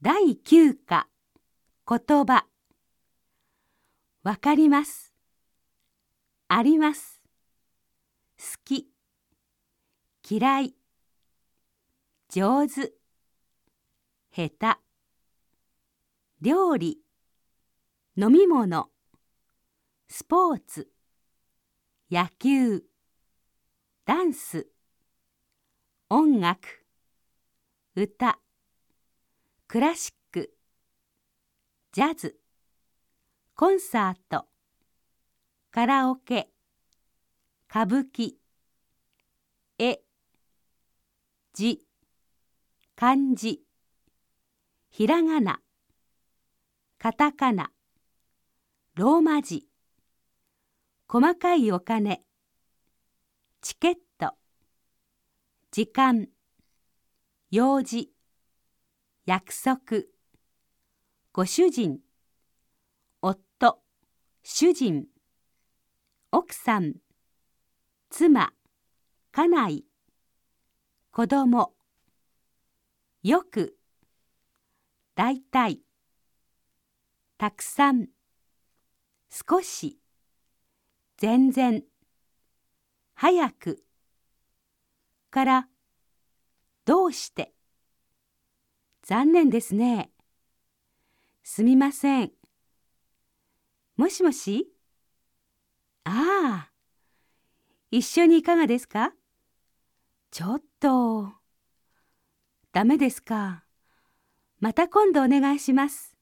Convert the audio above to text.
第9課言葉。わかります。あります。好き。嫌い。上手。下手。料理。飲み物。スポーツ。野球。ダンス。音楽。歌。クラシックジャズコンサートカラオケ歌舞伎絵字漢字ひらがなカタカナローマ字細かいお金チケット時間用事。約束。ご主人。夫。主人。奥さん。妻。家内。子供。よくだいたいたくさん。少し。全然。早く。からどうして。残念ですね。すみません。もしもし？ああ、一緒にいかがですか？ちょっと。ダメですか。また今度お願いします。